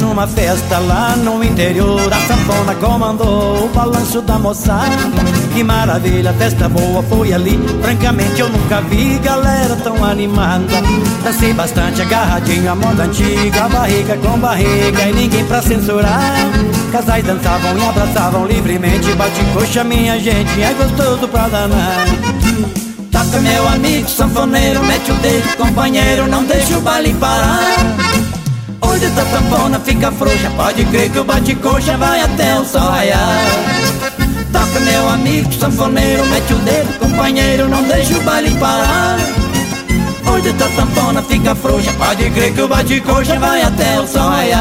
uma festa lá no interior A sanfona comandou o balanço da moçada Que maravilha, festa boa foi ali. Francamente eu nunca vi galera tão animada. Dancei bastante agarradinho a moda antiga Barriga com barriga e ninguém pra censurar. Casais dançavam e abraçavam livremente. Bate coxa minha gente, é gostoso pra danar. Toca meu amigo sanfoneiro, mete o dedo companheiro Não deixa o baile parar Hoje essa sanfona fica frouxa. Pode crer que o bate-coxa vai até o sol raiar. Toca meu amigo sanfoneiro Mete o dedo companheiro Não deixa o baile parar. Hoje essa sanfona fica frouxa. Pode crer que o bate-coxa vai até o sol raiar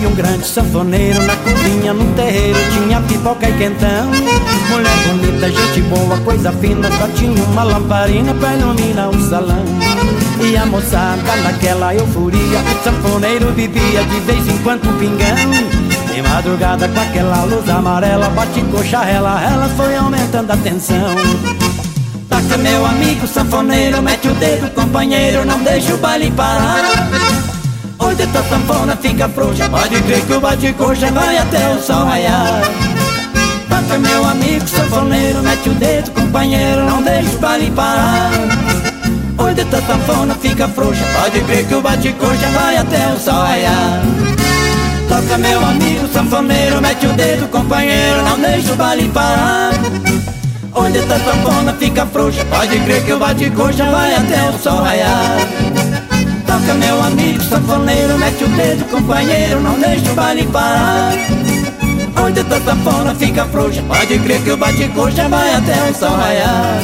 foi um grande sanfoneiro Na cozinha, no terreiro, tinha pipoca e quentão. Mulher bonita, gente boa, coisa fina Só tinha uma lamparina pra iluminar o salão. E a moçada naquela euforia sanfoneiro bebia de vez em quando um pingão. De madrugada com aquela luz amarela Bate coxa, rela, ela foi aumentando a tensão. Taca meu amigo sanfoneiro, mete o dedo companheiro Não deixa o baile parar Hoje tua sanfona fica frouxa. Pode crer que o bate-coxa vai até o sol raiar. Toca meu amigo sanfoneiro Mete o dedo companheiro Não deixa o baile parar. Hoje tua sanfona fica frouxa. Pode crer que o bate-coxa vai até o sol raiar. Toca meu amigo sanfoneiro Mete o dedo companheiro Não deixa o baile parar. Onde tua sanfona fica frouxa. Pode crer que o bate-coxa vai até o sol raiar meu amigo sanfoneiro, mete o dedo companheiro, não deixa o baile parar. Onde tua sanfona fica frouxa, pode crer que o bate-coxa vai até o sol raiar